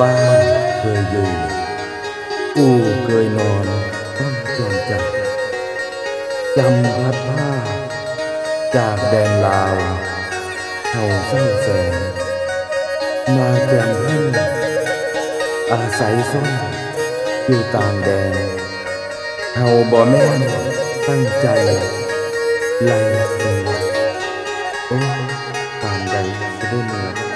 บ้านเคยอยู่ อู่เคยนอนต้องจอจักจำพัดผ้า จากแดนลาวเขาเศร้าแสง มาแกมเพิ่นอาศัยซ่อนอยู่ตามแดนเขาบ่แม่นตั้งใจไล่ไปโอ้ตามใดจะได้เมื่อ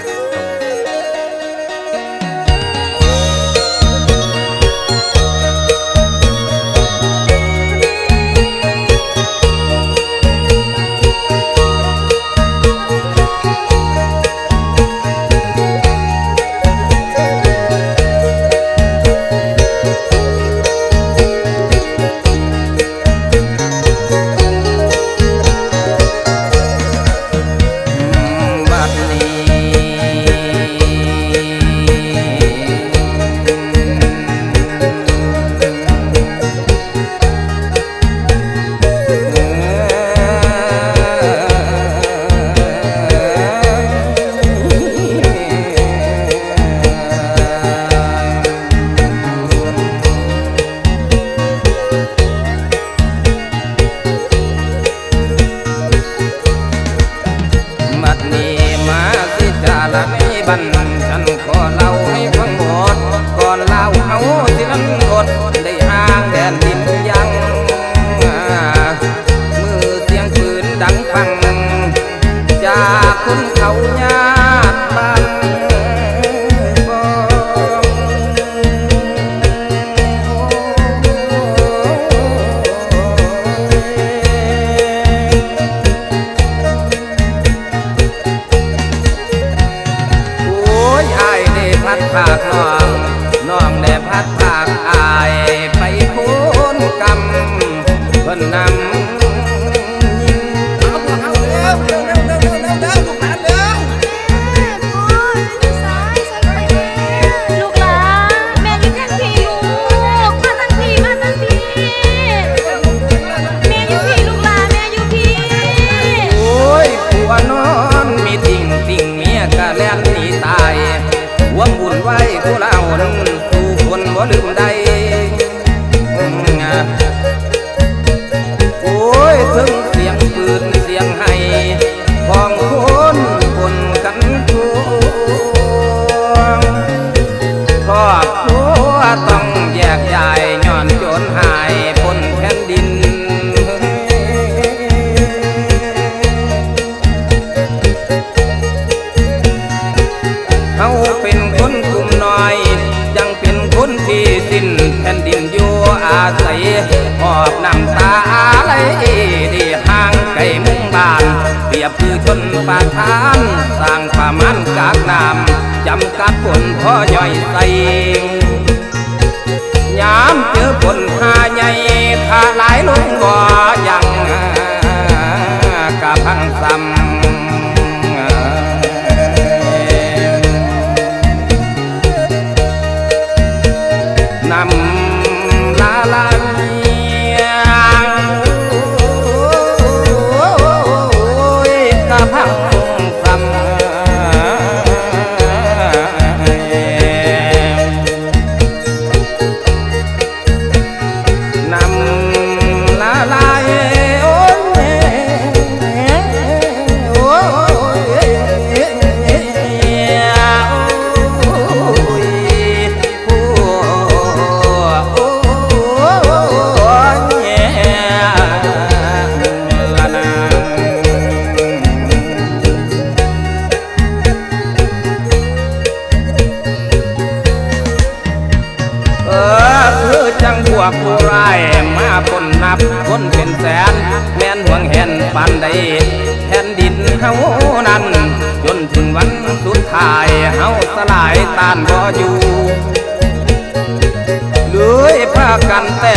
อบครัวต้องแยกย้ายย่อนจนหายพ้นแผ่นดิน เขาเป็นคนกลุ่มน้อย ยังเป็นคนที่สิ้นแผ่นดินอยู่อาศ คือชนปากทางสร้างความันกากน้ำจำกัดผลพ่อย่อยใส่ยามเจอผลหาใหญ่ถ้าหลายลงบ่อยังกะพังซำ กันแต่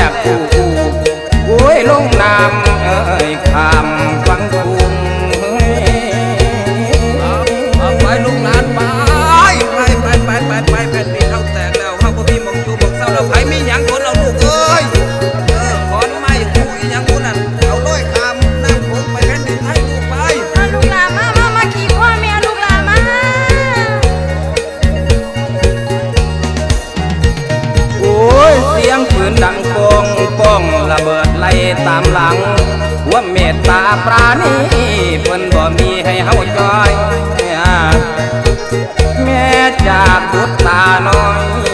ตามหลัง ว่าเมตตาปราณีเพิ่นบ่มีให้เฮาจอย แม่จากบุตตาน้อย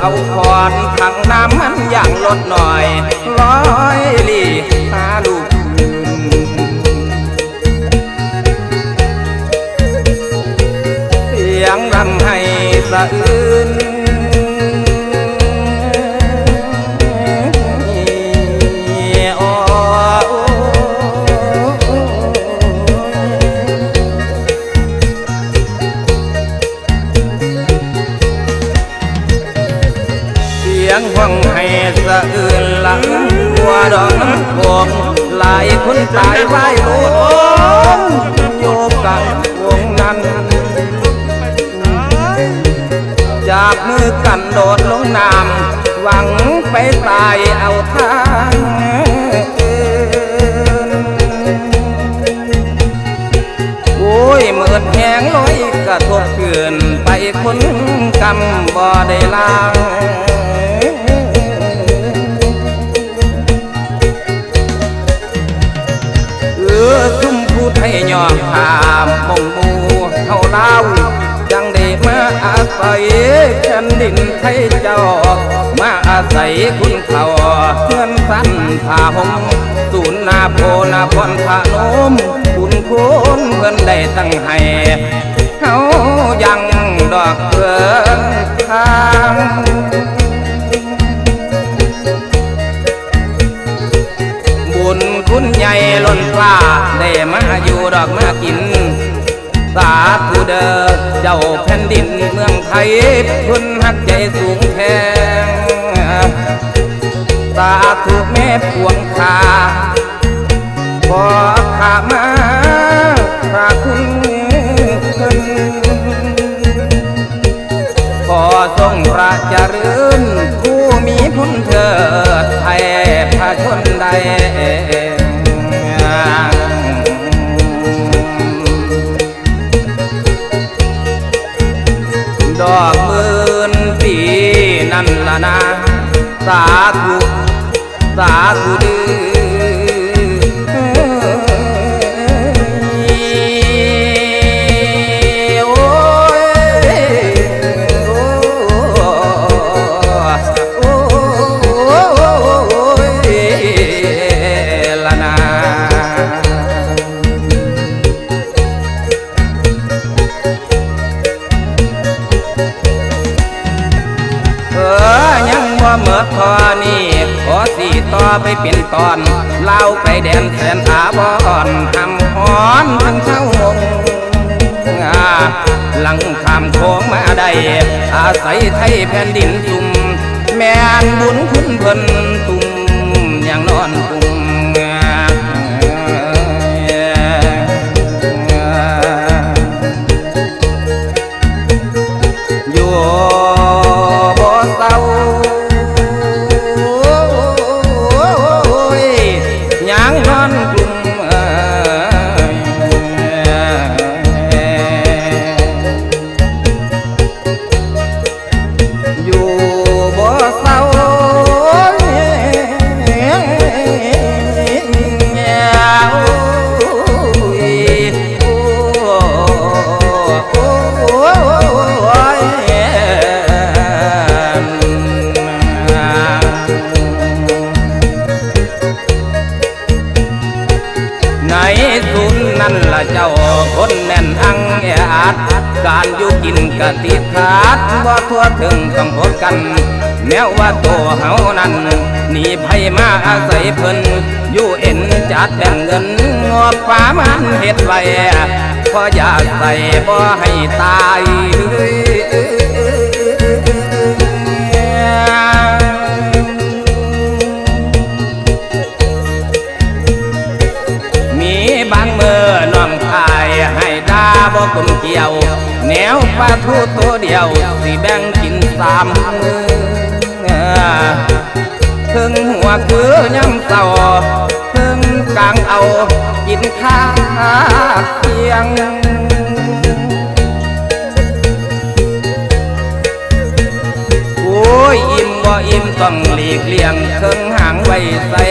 เอาขอเอาคอนถังน้ำมันอย่างลดหน่อยร้อยลี่หาลูก หัวดอกน้ำโขงหลายคนตายไว้ลงโยกกลางวงนั้น จากมือกันโดดลงน้ำหวังไปตายเอาทางโอ้ยเมิดแหงลอยกระทบเกินไปคนกำบ่ได้ลาง ไทยยอมขามมงมูเท่าเล่าจังได้มาอาศัยแผ่นดินไทยเจ้า มาอาศัยคุณเขาเพื่อนสั้นผาหงศูนย์นาโพนาพรพระนมบุญคุณเพื่อนได้ตั้งให้เขายังดอกเกินทาง ใหญ่ล้นฟ้าได้มาอยู่ดอกมากิน สาธุเด้อเจ้าแผ่นดินเมืองไทยคุณหักใจสูงแทงสาธุแม่พวงคาขอขามาพระคุณขอทรงพระเจริญผู้มีพุนเถิดไทยพระชนใด นั่นละนะสา ไปเป็นตอนเล่าไปแดนแสนอาบอนทำหอนทั้งเช้ามงาหลังข้ามโค้งมาได้อาศัยไทยแผ่นดินตุ่มแม่นบุญคุณเพิ่นตุ่ม หนีภัยมาอาศัยเพิ่นอยู่เอ็นจัดแบ่งเงินงอบฟ้ามันเฮ็ดไว้พออยากใส่บ่ให้ตายมีบางเมื่อน้องบ่กลมเกี่ยว แนวปลาทูตัวเดียว สิแบ่งกินสามมือ ถึงหัวคือย่ำเศร้าถึงกลางเอากินข้าเที่ยงโอ้ยอิ่มบ่อิ่มต้องหลีกเลี่ยงเครื่องหางไว้ใส่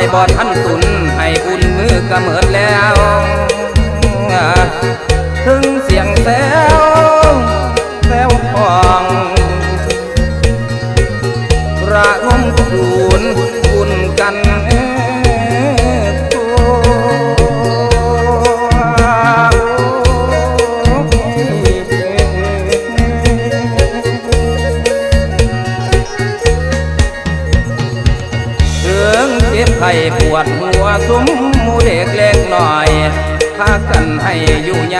บายบ่ทันตุนให้อุ่นมือก็เหมือนแล้ว พากันให้อยู่อย่า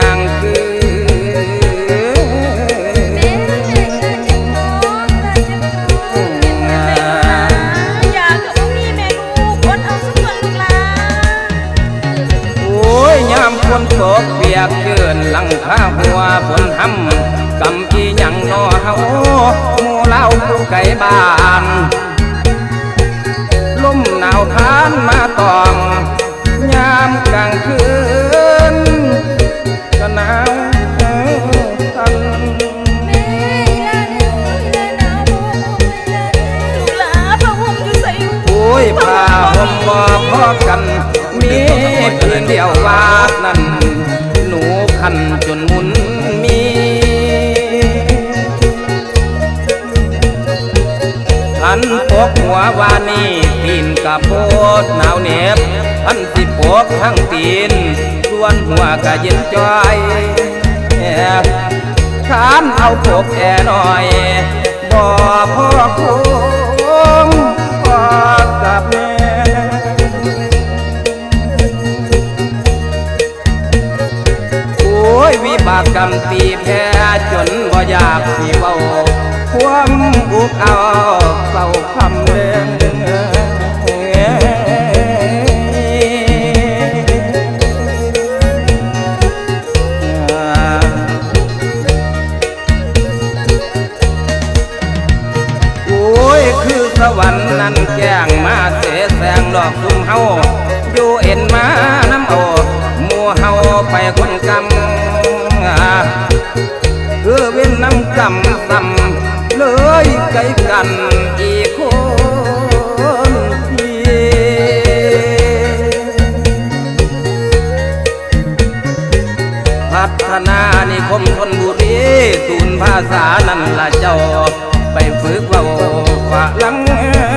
บ่พอกัน มีพื้นเดียววาดนั้น หนูคันจนมุนมีอันปกหัววานีตีนกะโพดหนาวเหน็บอันสิปกทั้งตีนส่วนหัวกะเย็นจอยขานเอาปกแอหน่อยบ่พ่อคง วิบากกรรมตีแพ้จนบ่อยากสิเบาความอุกเอาเศร้าคำเล่นโอ้ยคือสวรรค์นั้นแก้งมาเสแสงดอกซุ่มเฮา กำซ้ำเลยไกลกันอีกคนพี่พัฒนานิคมทนบุรีศูนย์ภาษานั่นละเจ้า ไปฝึกว่าฝรั่งดอง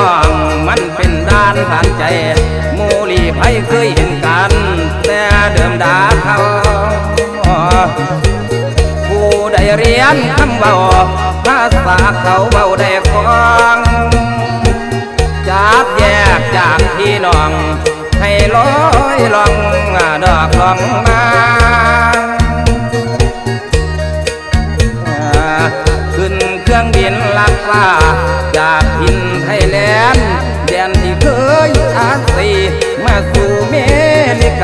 องมันเป็นด้านผ่านใจมูลีไผเคยเห็นกัน แต่เดิมดาเขาผู้ได้เรียนคำเบาภาษาเขาเบาได้ฟังจับแยกจากพี่น้อง ให้ลอยลองดอกลองมาขึ้นเครื่องบินลัดฟ้า ยแลนด์แดนที่เคยอาศัยมาสู่เมริก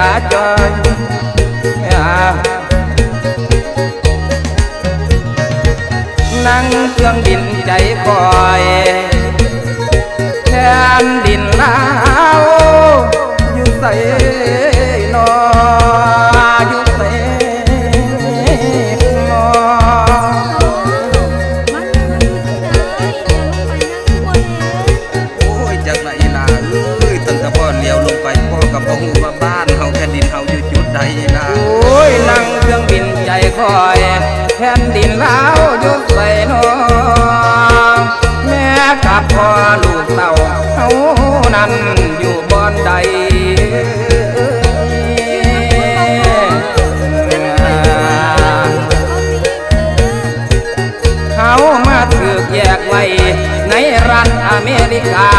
ผ่นดินลาวยุดใส่นอแม่กับพ่อลูกเต่าเฮานนั้นอยู่บอนใดเขามาถือกแยกไว้ในรัฐอเมริกา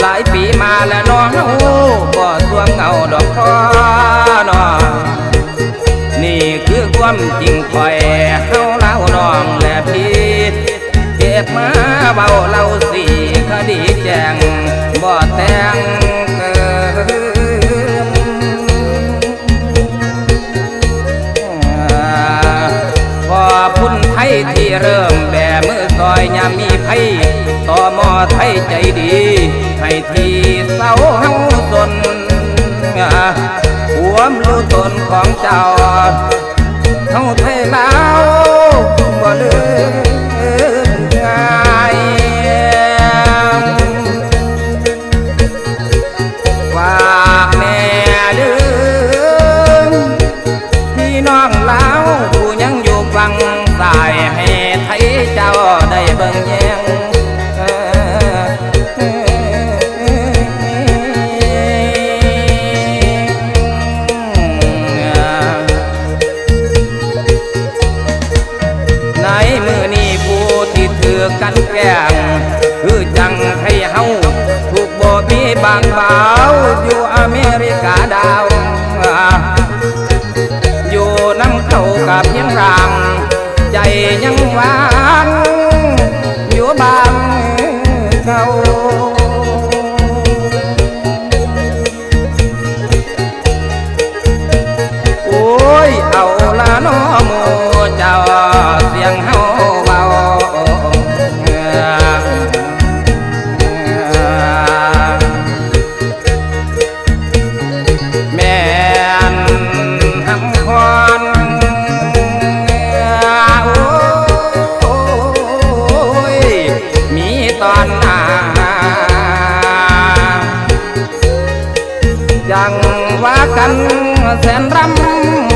หลายปีมาแล้วน้องเฮาบ่สวงเงาดอกคอนอนี่คือความจริงคอยเฮา บมาเบาเล่าสีคดีแจงบ่แต่งเกินขอบคุณไทยที่เริ่มแบมือซอยยามีไผต่อมอไทยใจดี ให้ที่เสาเฮาสนหัวมรู้ตนของเจ้าเฮาไทยลาวบ่ลืม งคือจังไทยเฮาถูกบ่มีบางเบาอยู่อเมริกาดาว อยู่น้ำเขากับเพียงราง ใจยังว่า กันแสนรำ